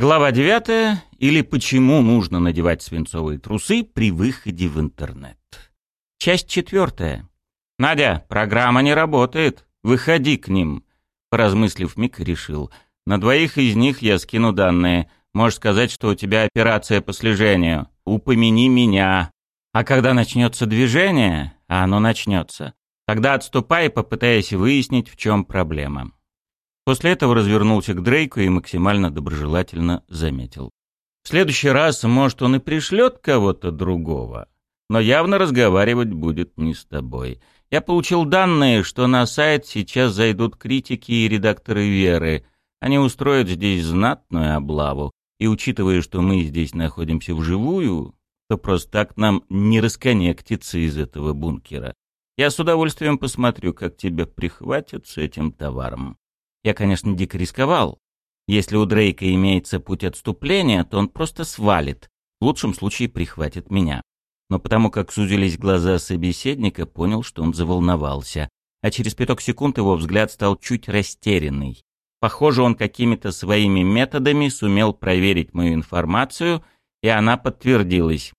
Глава 9. Или почему нужно надевать свинцовые трусы при выходе в интернет. Часть 4. Надя, программа не работает. Выходи к ним. Поразмыслив, Мик решил. На двоих из них я скину данные. Можешь сказать, что у тебя операция по слежению. Упомяни меня. А когда начнется движение, а оно начнется, тогда отступай и попытайся выяснить, в чем проблема. После этого развернулся к Дрейку и максимально доброжелательно заметил. В следующий раз, может, он и пришлет кого-то другого, но явно разговаривать будет не с тобой. Я получил данные, что на сайт сейчас зайдут критики и редакторы Веры. Они устроят здесь знатную облаву. И учитывая, что мы здесь находимся вживую, то просто так нам не расконнектиться из этого бункера. Я с удовольствием посмотрю, как тебя прихватят с этим товаром. Я, конечно, дико рисковал. Если у Дрейка имеется путь отступления, то он просто свалит. В лучшем случае прихватит меня. Но потому как сузились глаза собеседника, понял, что он заволновался. А через пяток секунд его взгляд стал чуть растерянный. Похоже, он какими-то своими методами сумел проверить мою информацию, и она подтвердилась.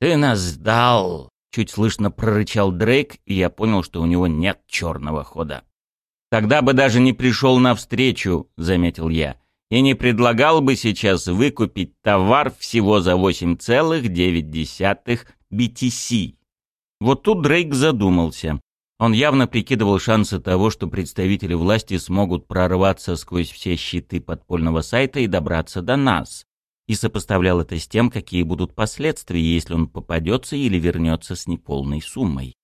«Ты нас сдал!» — чуть слышно прорычал Дрейк, и я понял, что у него нет черного хода. «Тогда бы даже не пришел навстречу», — заметил я, «и не предлагал бы сейчас выкупить товар всего за 8,9 BTC». Вот тут Дрейк задумался. Он явно прикидывал шансы того, что представители власти смогут прорваться сквозь все щиты подпольного сайта и добраться до нас. И сопоставлял это с тем, какие будут последствия, если он попадется или вернется с неполной суммой.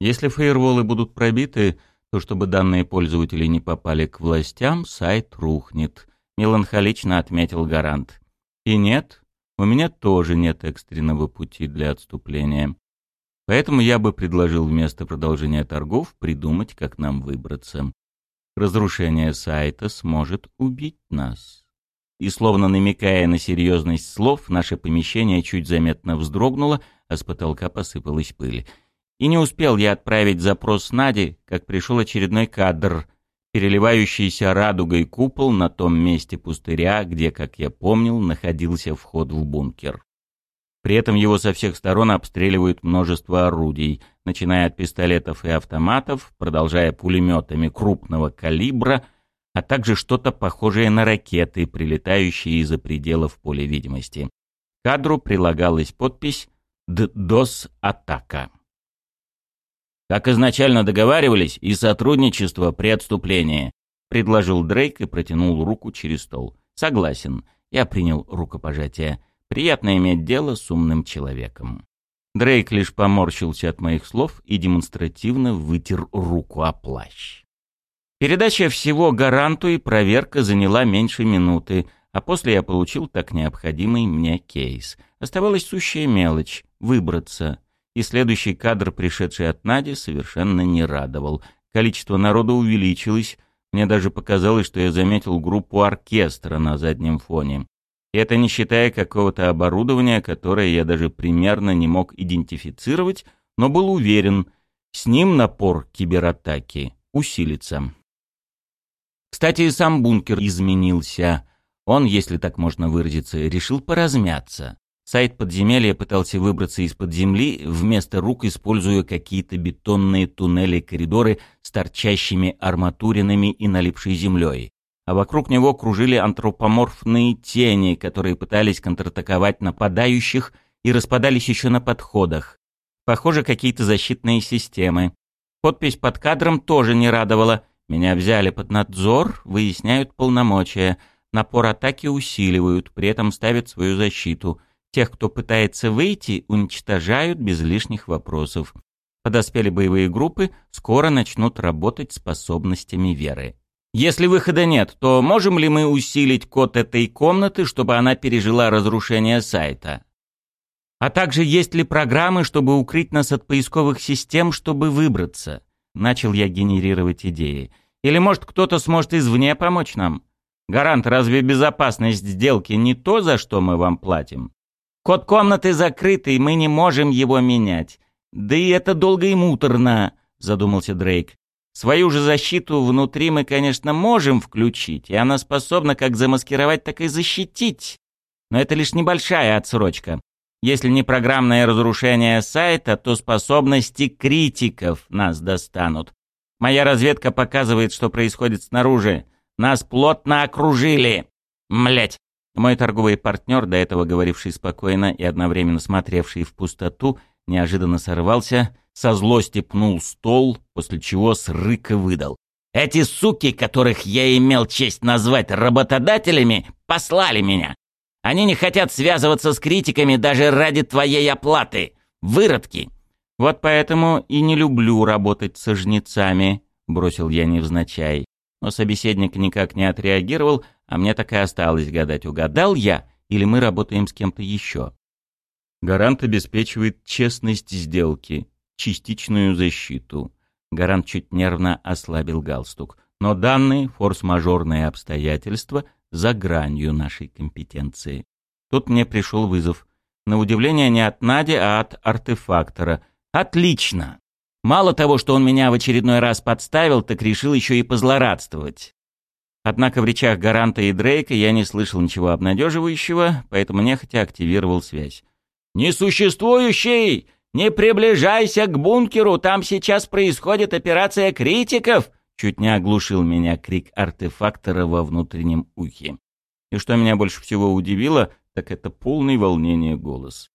Если фейерволы будут пробиты, то чтобы данные пользователей не попали к властям, сайт рухнет, меланхолично отметил Гарант. И нет, у меня тоже нет экстренного пути для отступления. Поэтому я бы предложил вместо продолжения торгов придумать, как нам выбраться. Разрушение сайта сможет убить нас. И словно намекая на серьезность слов, наше помещение чуть заметно вздрогнуло, а с потолка посыпалась пыль. И не успел я отправить запрос Наде, как пришел очередной кадр, переливающийся радугой купол на том месте пустыря, где, как я помнил, находился вход в бункер. При этом его со всех сторон обстреливают множество орудий, начиная от пистолетов и автоматов, продолжая пулеметами крупного калибра, а также что-то похожее на ракеты, прилетающие из-за пределов поля видимости. К кадру прилагалась подпись «ДДОС-атака». Как изначально договаривались, и сотрудничество при отступлении, предложил Дрейк и протянул руку через стол. Согласен. Я принял рукопожатие. Приятно иметь дело с умным человеком. Дрейк лишь поморщился от моих слов и демонстративно вытер руку о плащ. Передача всего гаранту и проверка заняла меньше минуты, а после я получил так необходимый мне кейс. Оставалась сущая мелочь — выбраться и следующий кадр, пришедший от Нади, совершенно не радовал. Количество народа увеличилось, мне даже показалось, что я заметил группу оркестра на заднем фоне. И это не считая какого-то оборудования, которое я даже примерно не мог идентифицировать, но был уверен, с ним напор кибератаки усилится. Кстати, и сам бункер изменился. Он, если так можно выразиться, решил поразмяться. Сайт подземелья пытался выбраться из-под земли, вместо рук используя какие-то бетонные туннели и коридоры с торчащими арматуринами и налипшей землей. А вокруг него кружили антропоморфные тени, которые пытались контратаковать нападающих и распадались еще на подходах. Похоже, какие-то защитные системы. Подпись под кадром тоже не радовала. Меня взяли под надзор, выясняют полномочия. Напор атаки усиливают, при этом ставят свою защиту — Тех, кто пытается выйти, уничтожают без лишних вопросов. Подоспели боевые группы, скоро начнут работать способностями веры. Если выхода нет, то можем ли мы усилить код этой комнаты, чтобы она пережила разрушение сайта? А также есть ли программы, чтобы укрыть нас от поисковых систем, чтобы выбраться? Начал я генерировать идеи. Или может кто-то сможет извне помочь нам? Гарант, разве безопасность сделки не то, за что мы вам платим? Код комнаты закрытый, мы не можем его менять. Да и это долго и муторно, задумался Дрейк. Свою же защиту внутри мы, конечно, можем включить, и она способна как замаскировать, так и защитить. Но это лишь небольшая отсрочка. Если не программное разрушение сайта, то способности критиков нас достанут. Моя разведка показывает, что происходит снаружи. Нас плотно окружили. Млять. Мой торговый партнер, до этого говоривший спокойно и одновременно смотревший в пустоту, неожиданно сорвался, со злости пнул стол, после чего с рыка выдал. «Эти суки, которых я имел честь назвать работодателями, послали меня. Они не хотят связываться с критиками даже ради твоей оплаты. Выродки!» «Вот поэтому и не люблю работать со жнецами», — бросил я невзначай. Но собеседник никак не отреагировал, а мне так и осталось гадать, угадал я или мы работаем с кем-то еще. Гарант обеспечивает честность сделки, частичную защиту. Гарант чуть нервно ослабил галстук. Но данные форс-мажорные обстоятельства за гранью нашей компетенции. Тут мне пришел вызов. На удивление не от Нади, а от артефактора. Отлично! Мало того, что он меня в очередной раз подставил, так решил еще и позлорадствовать. Однако в речах Гаранта и Дрейка я не слышал ничего обнадеживающего, поэтому нехотя активировал связь. «Несуществующий! Не приближайся к бункеру, там сейчас происходит операция критиков!» Чуть не оглушил меня крик артефактора во внутреннем ухе. И что меня больше всего удивило, так это полный волнения голос.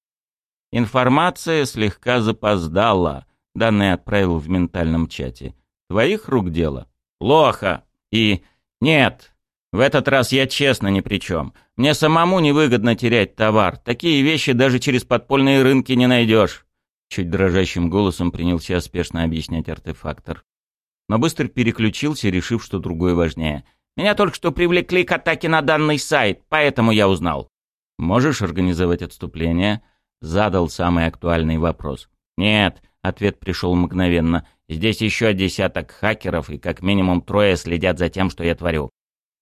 Информация слегка запоздала. Данные отправил в ментальном чате. Твоих рук дело? Плохо. И нет, в этот раз я честно ни при чем. Мне самому невыгодно терять товар. Такие вещи даже через подпольные рынки не найдешь. Чуть дрожащим голосом принялся спешно объяснять артефактор. Но быстро переключился, решив, что другое важнее. Меня только что привлекли к атаке на данный сайт, поэтому я узнал. «Можешь организовать отступление?» Задал самый актуальный вопрос. «Нет», — ответ пришел мгновенно. «Здесь еще десяток хакеров, и как минимум трое следят за тем, что я творю.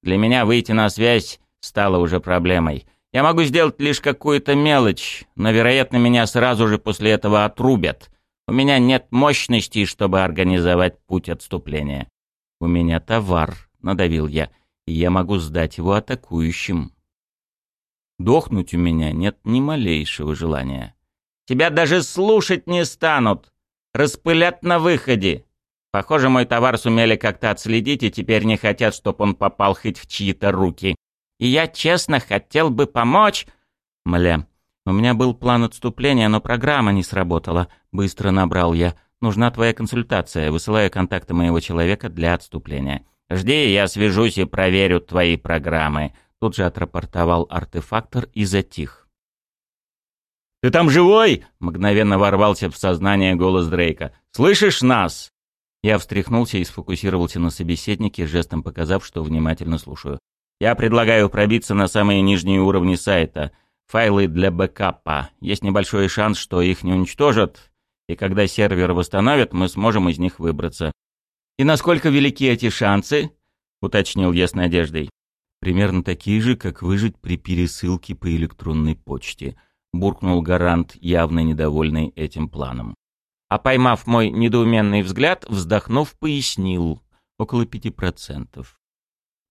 Для меня выйти на связь стало уже проблемой. Я могу сделать лишь какую-то мелочь, но, вероятно, меня сразу же после этого отрубят. У меня нет мощностей, чтобы организовать путь отступления. У меня товар, надавил я, и я могу сдать его атакующим. Дохнуть у меня нет ни малейшего желания. Тебя даже слушать не станут. Распылят на выходе. Похоже, мой товар сумели как-то отследить и теперь не хотят, чтобы он попал хоть в чьи-то руки. И я честно хотел бы помочь... Мля, у меня был план отступления, но программа не сработала. Быстро набрал я. Нужна твоя консультация. Высылаю контакты моего человека для отступления. Жди, я свяжусь и проверю твои программы. Тут же отрапортовал артефактор и затих. «Ты там живой?» — мгновенно ворвался в сознание голос Дрейка. «Слышишь нас?» Я встряхнулся и сфокусировался на собеседнике, жестом показав, что внимательно слушаю. «Я предлагаю пробиться на самые нижние уровни сайта. Файлы для бэкапа. Есть небольшой шанс, что их не уничтожат, и когда сервер восстановят, мы сможем из них выбраться». «И насколько велики эти шансы?» — уточнил я с надеждой. «Примерно такие же, как выжить при пересылке по электронной почте», — буркнул Гарант, явно недовольный этим планом а поймав мой недоуменный взгляд, вздохнув, пояснил около пяти процентов.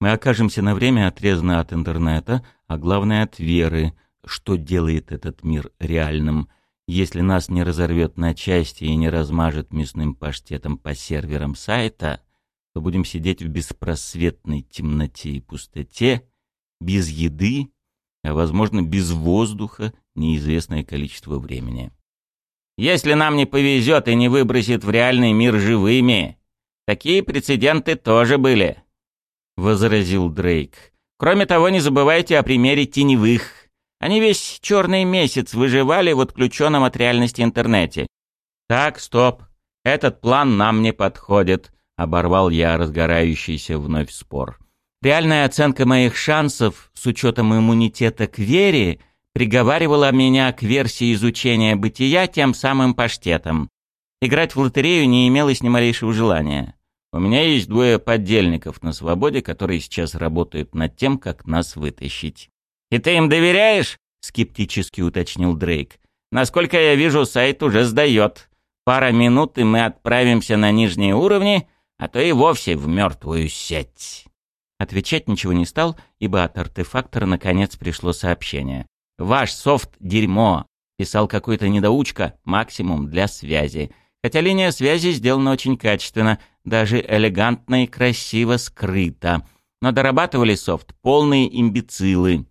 Мы окажемся на время отрезаны от интернета, а главное от веры, что делает этот мир реальным. Если нас не разорвет на части и не размажет мясным паштетом по серверам сайта, то будем сидеть в беспросветной темноте и пустоте, без еды, а, возможно, без воздуха неизвестное количество времени. Если нам не повезет и не выбросит в реальный мир живыми. Такие прецеденты тоже были», — возразил Дрейк. «Кроме того, не забывайте о примере теневых. Они весь черный месяц выживали в отключенном от реальности интернете. Так, стоп. Этот план нам не подходит», — оборвал я разгорающийся вновь спор. «Реальная оценка моих шансов с учетом иммунитета к вере — приговаривала меня к версии изучения бытия тем самым паштетом. Играть в лотерею не имелось ни малейшего желания. У меня есть двое поддельников на свободе, которые сейчас работают над тем, как нас вытащить. «И ты им доверяешь?» — скептически уточнил Дрейк. «Насколько я вижу, сайт уже сдает. Пара минут, и мы отправимся на нижние уровни, а то и вовсе в мертвую сеть. Отвечать ничего не стал, ибо от артефактора наконец пришло сообщение. «Ваш софт — дерьмо!» — писал какой-то недоучка, максимум для связи. Хотя линия связи сделана очень качественно, даже элегантно и красиво скрыта. Но дорабатывали софт полные имбецилы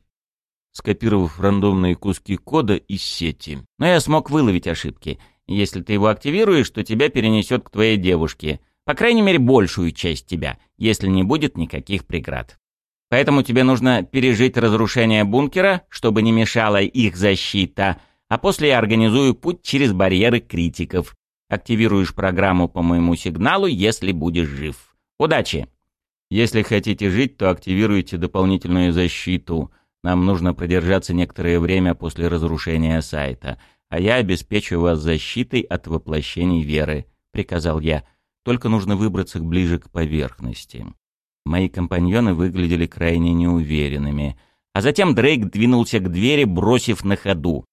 скопировав рандомные куски кода из сети. Но я смог выловить ошибки. Если ты его активируешь, то тебя перенесет к твоей девушке. По крайней мере, большую часть тебя, если не будет никаких преград. Поэтому тебе нужно пережить разрушение бункера, чтобы не мешала их защита, а после я организую путь через барьеры критиков. Активируешь программу по моему сигналу, если будешь жив. Удачи! Если хотите жить, то активируйте дополнительную защиту — нам нужно продержаться некоторое время после разрушения сайта, а я обеспечу вас защитой от воплощений веры», — приказал я. «Только нужно выбраться ближе к поверхности». Мои компаньоны выглядели крайне неуверенными. А затем Дрейк двинулся к двери, бросив на ходу.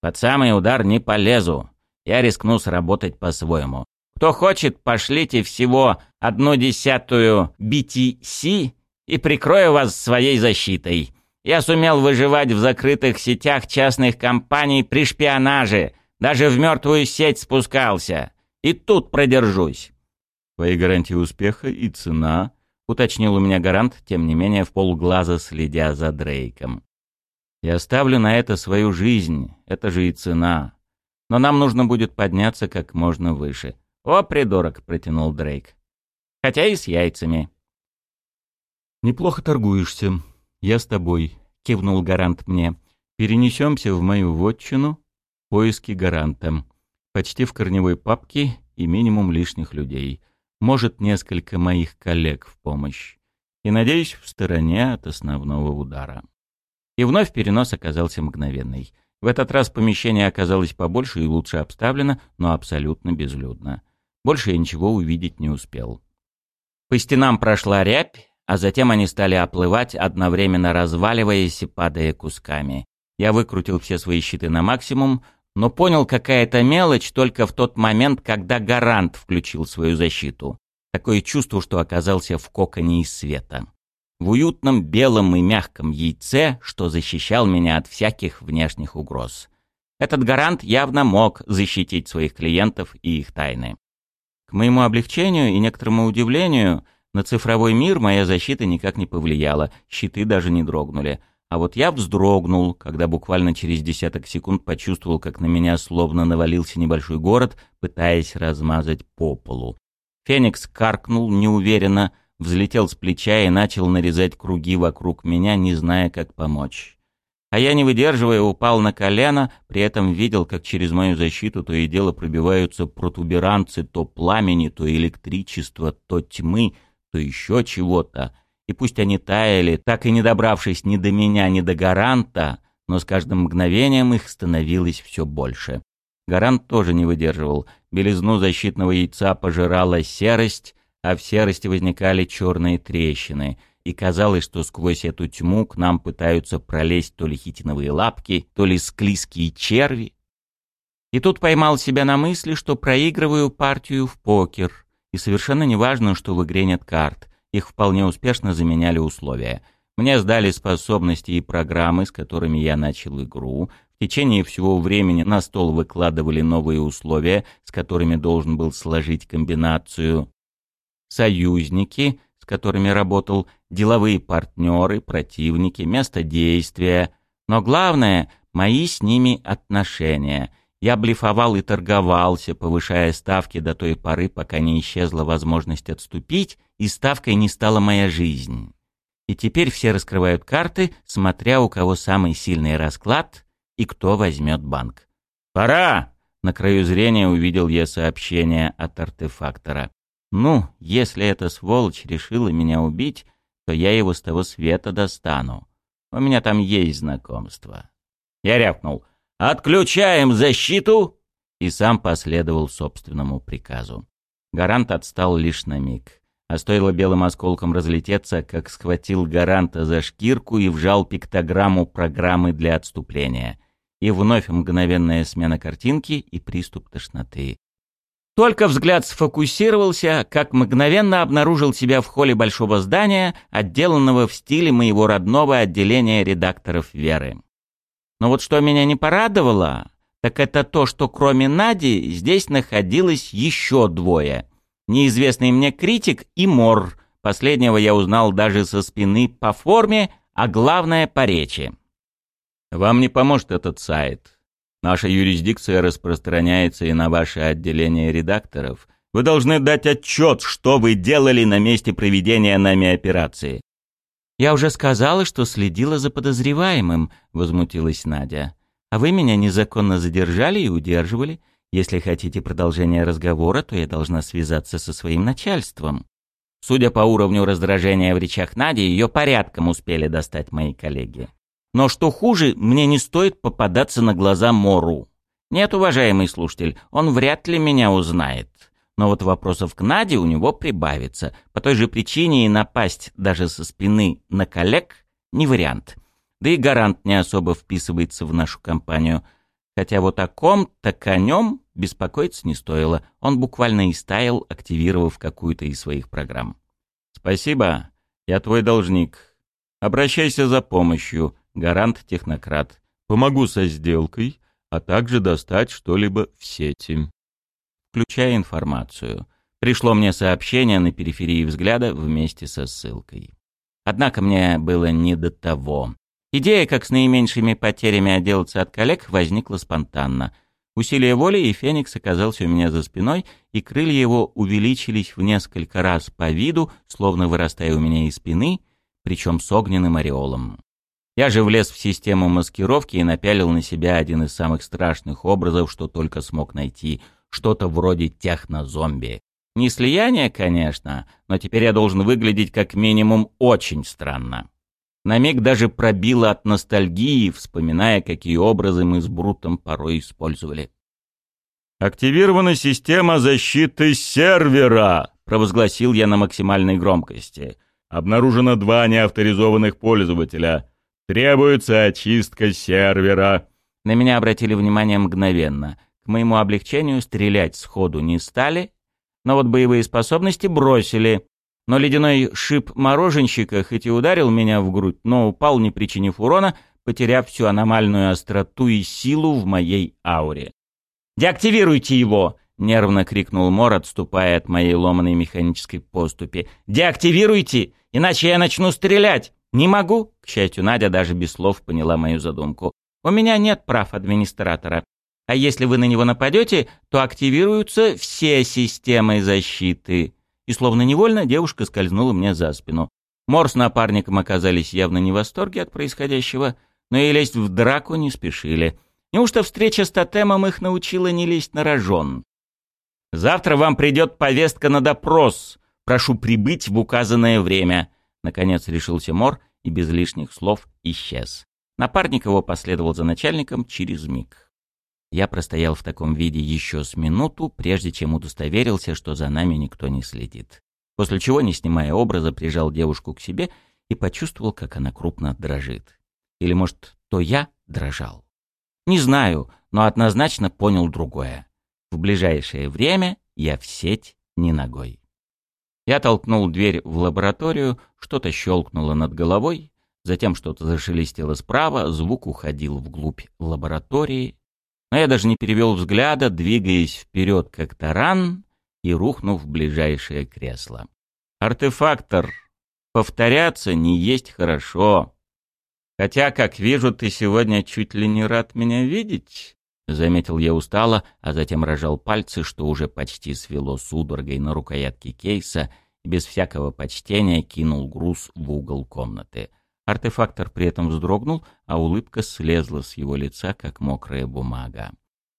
«Под самый удар не полезу. Я рискну сработать по-своему. Кто хочет, пошлите всего одну десятую BTC и прикрою вас своей защитой. Я сумел выживать в закрытых сетях частных компаний при шпионаже, даже в мертвую сеть спускался. И тут продержусь. Твои гарантии успеха и цена, уточнил у меня гарант, тем не менее в полглаза следя за Дрейком. Я ставлю на это свою жизнь, это же и цена. Но нам нужно будет подняться как можно выше. О, придурок, протянул Дрейк. Хотя и с яйцами. Неплохо торгуешься, «Я с тобой», — кивнул гарант мне. «Перенесемся в мою вотчину, поиски гаранта. Почти в корневой папке и минимум лишних людей. Может, несколько моих коллег в помощь. И, надеюсь, в стороне от основного удара». И вновь перенос оказался мгновенный. В этот раз помещение оказалось побольше и лучше обставлено, но абсолютно безлюдно. Больше я ничего увидеть не успел. По стенам прошла рябь, а затем они стали оплывать, одновременно разваливаясь и падая кусками. Я выкрутил все свои щиты на максимум, но понял какая-то мелочь только в тот момент, когда гарант включил свою защиту. Такое чувство, что оказался в коконе из света. В уютном белом и мягком яйце, что защищал меня от всяких внешних угроз. Этот гарант явно мог защитить своих клиентов и их тайны. К моему облегчению и некоторому удивлению — на цифровой мир моя защита никак не повлияла, щиты даже не дрогнули. А вот я вздрогнул, когда буквально через десяток секунд почувствовал, как на меня словно навалился небольшой город, пытаясь размазать по полу. Феникс каркнул неуверенно, взлетел с плеча и начал нарезать круги вокруг меня, не зная, как помочь. А я, не выдерживая, упал на колено, при этом видел, как через мою защиту то и дело пробиваются протуберанцы то пламени, то электричества, то тьмы — то еще чего-то. И пусть они таяли, так и не добравшись ни до меня, ни до гаранта, но с каждым мгновением их становилось все больше. Гарант тоже не выдерживал. Белизну защитного яйца пожирала серость, а в серости возникали черные трещины. И казалось, что сквозь эту тьму к нам пытаются пролезть то ли хитиновые лапки, то ли склизкие черви. И тут поймал себя на мысли, что проигрываю партию в покер — и совершенно не важно, что в игре нет карт. Их вполне успешно заменяли условия. Мне сдали способности и программы, с которыми я начал игру. В течение всего времени на стол выкладывали новые условия, с которыми должен был сложить комбинацию. Союзники, с которыми работал, деловые партнеры, противники, место действия. Но главное — мои с ними отношения — я блефовал и торговался, повышая ставки до той поры, пока не исчезла возможность отступить, и ставкой не стала моя жизнь. И теперь все раскрывают карты, смотря у кого самый сильный расклад и кто возьмет банк. «Пора!» — на краю зрения увидел я сообщение от артефактора. «Ну, если эта сволочь решила меня убить, то я его с того света достану. У меня там есть знакомство». Я рявкнул. «Отключаем защиту!» и сам последовал собственному приказу. Гарант отстал лишь на миг. А стоило белым осколком разлететься, как схватил Гаранта за шкирку и вжал пиктограмму программы для отступления. И вновь мгновенная смена картинки и приступ тошноты. Только взгляд сфокусировался, как мгновенно обнаружил себя в холле большого здания, отделанного в стиле моего родного отделения редакторов «Веры». Но вот что меня не порадовало, так это то, что кроме Нади здесь находилось еще двое. Неизвестный мне критик и Мор. Последнего я узнал даже со спины по форме, а главное по речи. «Вам не поможет этот сайт», Наша юрисдикция распространяется и на ваше отделение редакторов. Вы должны дать отчет, что вы делали на месте проведения нами операции». «Я уже сказала, что следила за подозреваемым», — возмутилась Надя. «А вы меня незаконно задержали и удерживали. Если хотите продолжения разговора, то я должна связаться со своим начальством». Судя по уровню раздражения в речах Нади, ее порядком успели достать мои коллеги. Но что хуже, мне не стоит попадаться на глаза Мору. Нет, уважаемый слушатель, он вряд ли меня узнает. Но вот вопросов к Наде у него прибавится. По той же причине и напасть даже со спины на коллег не вариант. Да и гарант не особо вписывается в нашу компанию. Хотя вот о ком, так о нем беспокоиться не стоило. Он буквально истаял, активировав какую-то из своих программ. «Спасибо. Я твой должник. Обращайся за помощью гарант-технократ. Помогу со сделкой, а также достать что-либо в сети. Включая информацию. Пришло мне сообщение на периферии взгляда вместе со ссылкой. Однако мне было не до того. Идея, как с наименьшими потерями отделаться от коллег, возникла спонтанно. Усилие воли, и Феникс оказался у меня за спиной, и крылья его увеличились в несколько раз по виду, словно вырастая у меня из спины, причем с огненным ореолом. Я же влез в систему маскировки и напялил на себя один из самых страшных образов, что только смог найти. Что-то вроде технозомби. Не слияние, конечно, но теперь я должен выглядеть как минимум очень странно. На миг даже пробило от ностальгии, вспоминая, какие образы мы с Брутом порой использовали. «Активирована система защиты сервера!» — провозгласил я на максимальной громкости. «Обнаружено два неавторизованных пользователя. Требуется очистка сервера». На меня обратили внимание мгновенно. К моему облегчению стрелять сходу не стали, но вот боевые способности бросили. Но ледяной шип мороженщика хоть и ударил меня в грудь, но упал, не причинив урона, потеряв всю аномальную остроту и силу в моей ауре. «Деактивируйте его!» — нервно крикнул Мор, отступая от моей ломаной механической поступи. «Деактивируйте, иначе я начну стрелять!» «Не могу», — к счастью, Надя даже без слов поняла мою задумку. «У меня нет прав администратора. А если вы на него нападете, то активируются все системы защиты». И словно невольно девушка скользнула мне за спину. Мор с напарником оказались явно не в восторге от происходящего, но и лезть в драку не спешили. Неужто встреча с тотемом их научила не лезть на рожон? «Завтра вам придет повестка на допрос. Прошу прибыть в указанное время», Наконец решился Мор и без лишних слов исчез. Напарник его последовал за начальником через миг. Я простоял в таком виде еще с минуту, прежде чем удостоверился, что за нами никто не следит. После чего, не снимая образа, прижал девушку к себе и почувствовал, как она крупно дрожит. Или, может, то я дрожал? Не знаю, но однозначно понял другое. В ближайшее время я в сеть не ногой. Я толкнул дверь в лабораторию, что-то щелкнуло над головой, затем что-то зашелестело справа, звук уходил вглубь лаборатории. Но я даже не перевел взгляда, двигаясь вперед как таран и рухнув в ближайшее кресло. «Артефактор, повторяться не есть хорошо. Хотя, как вижу, ты сегодня чуть ли не рад меня видеть». Заметил я устало, а затем рожал пальцы, что уже почти свело судорогой на рукоятке кейса, и без всякого почтения кинул груз в угол комнаты. Артефактор при этом вздрогнул, а улыбка слезла с его лица, как мокрая бумага.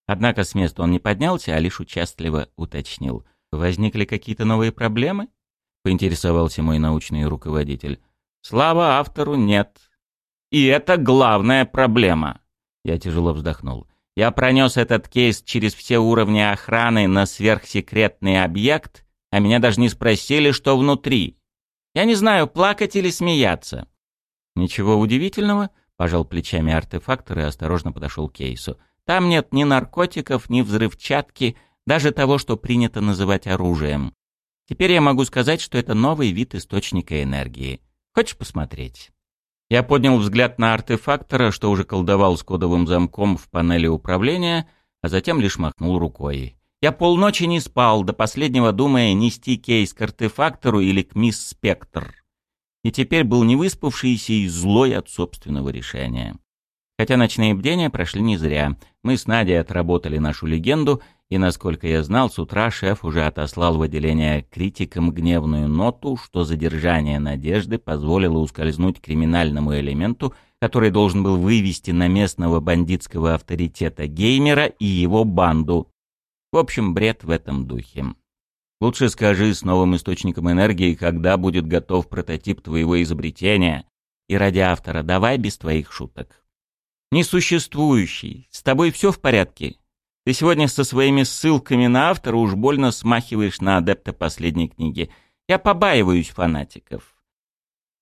Однако с места он не поднялся, а лишь участливо уточнил. «Возникли какие-то новые проблемы?» — поинтересовался мой научный руководитель. «Слава автору нет. И это главная проблема!» Я тяжело вздохнул. Я пронес этот кейс через все уровни охраны на сверхсекретный объект, а меня даже не спросили, что внутри. Я не знаю, плакать или смеяться. Ничего удивительного, пожал плечами артефактор и осторожно подошел к кейсу. Там нет ни наркотиков, ни взрывчатки, даже того, что принято называть оружием. Теперь я могу сказать, что это новый вид источника энергии. Хочешь посмотреть? Я поднял взгляд на артефактора, что уже колдовал с кодовым замком в панели управления, а затем лишь махнул рукой. Я полночи не спал, до последнего думая нести кейс к артефактору или к мисс Спектр. И теперь был невыспавшийся и злой от собственного решения. Хотя ночные бдения прошли не зря. Мы с Надей отработали нашу легенду, и, насколько я знал, с утра шеф уже отослал в отделение критикам гневную ноту, что задержание Надежды позволило ускользнуть криминальному элементу, который должен был вывести на местного бандитского авторитета геймера и его банду. В общем, бред в этом духе. Лучше скажи с новым источником энергии, когда будет готов прототип твоего изобретения. И ради автора давай без твоих шуток. Несуществующий. С тобой все в порядке? Ты сегодня со своими ссылками на автора уж больно смахиваешь на адепта последней книги. Я побаиваюсь фанатиков.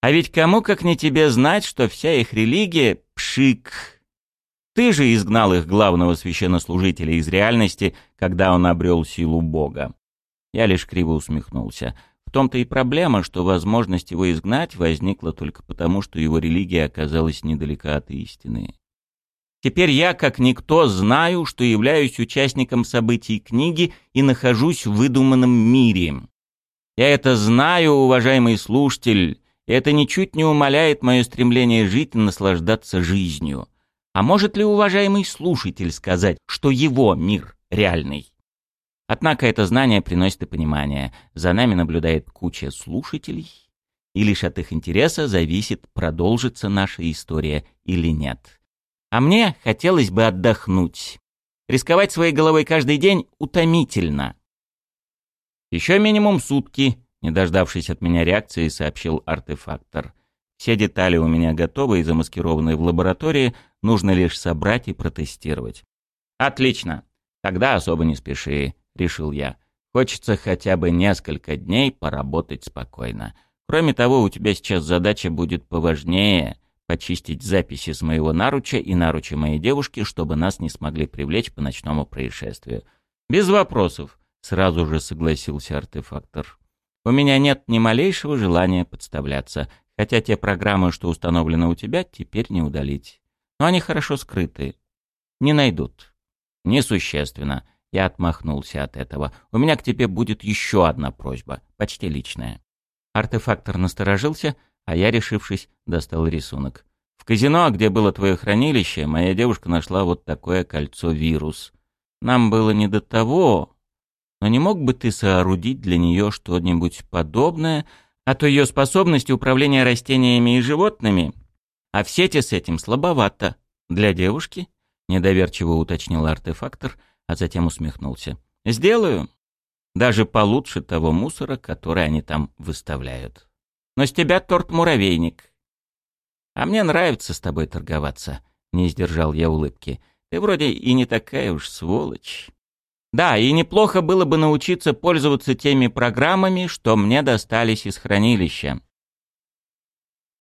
А ведь кому как не тебе знать, что вся их религия — пшик. Ты же изгнал их главного священнослужителя из реальности, когда он обрел силу Бога. Я лишь криво усмехнулся. В том-то и проблема, что возможность его изгнать возникла только потому, что его религия оказалась недалека от истины. Теперь я, как никто, знаю, что являюсь участником событий книги и нахожусь в выдуманном мире. Я это знаю, уважаемый слушатель, и это ничуть не умаляет мое стремление жить и наслаждаться жизнью. А может ли уважаемый слушатель сказать, что его мир реальный? Однако это знание приносит и понимание. За нами наблюдает куча слушателей, и лишь от их интереса зависит, продолжится наша история или нет. А мне хотелось бы отдохнуть. Рисковать своей головой каждый день утомительно. Еще минимум сутки, не дождавшись от меня реакции, сообщил артефактор. Все детали у меня готовы и замаскированы в лаборатории, нужно лишь собрать и протестировать. Отлично. Тогда особо не спеши, решил я. Хочется хотя бы несколько дней поработать спокойно. Кроме того, у тебя сейчас задача будет поважнее — почистить записи с моего наруча и наруча моей девушки, чтобы нас не смогли привлечь по ночному происшествию. Без вопросов, сразу же согласился артефактор. У меня нет ни малейшего желания подставляться хотя те программы, что установлены у тебя, теперь не удалить. Но они хорошо скрыты. Не найдут. Несущественно. Я отмахнулся от этого. У меня к тебе будет еще одна просьба, почти личная. Артефактор насторожился, а я, решившись, достал рисунок. В казино, где было твое хранилище, моя девушка нашла вот такое кольцо-вирус. Нам было не до того, но не мог бы ты соорудить для нее что-нибудь подобное, а то ее способности управления растениями и животными, а в сети с этим слабовато. Для девушки, недоверчиво уточнил артефактор, а затем усмехнулся. Сделаю. Даже получше того мусора, который они там выставляют. Но с тебя торт-муравейник. А мне нравится с тобой торговаться, не сдержал я улыбки. Ты вроде и не такая уж сволочь. Да, и неплохо было бы научиться пользоваться теми программами, что мне достались из хранилища.